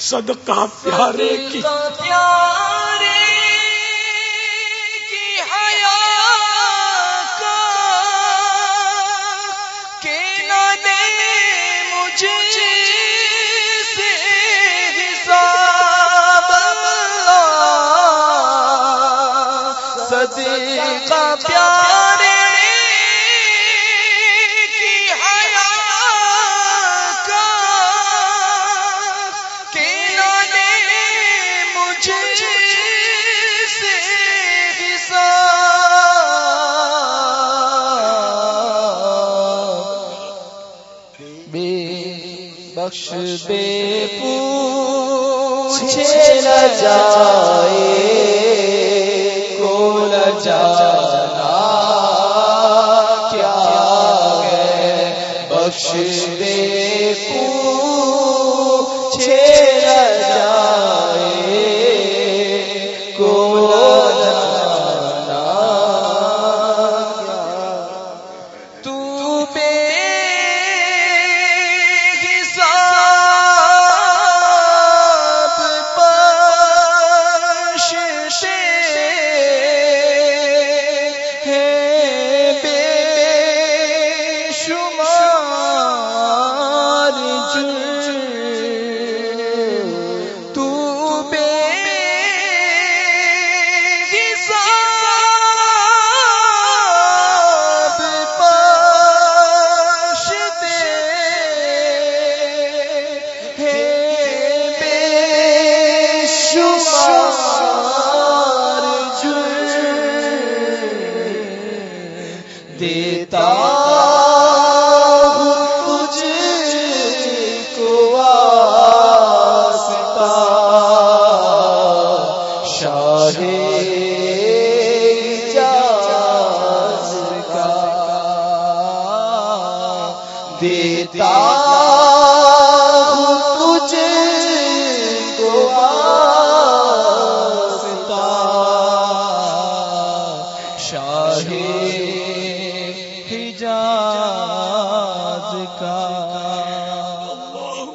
صدقہ پیارے کی۔ پیارے کی حیا کا کہ نہ دے مجھے صدقہ پیارے بے بخش بے پوچھے نہ جائے کو نہ جانا کیا ہے؟ بخش بے پوچھے دیتا کو کا دیتا ہوں کو شاہ کا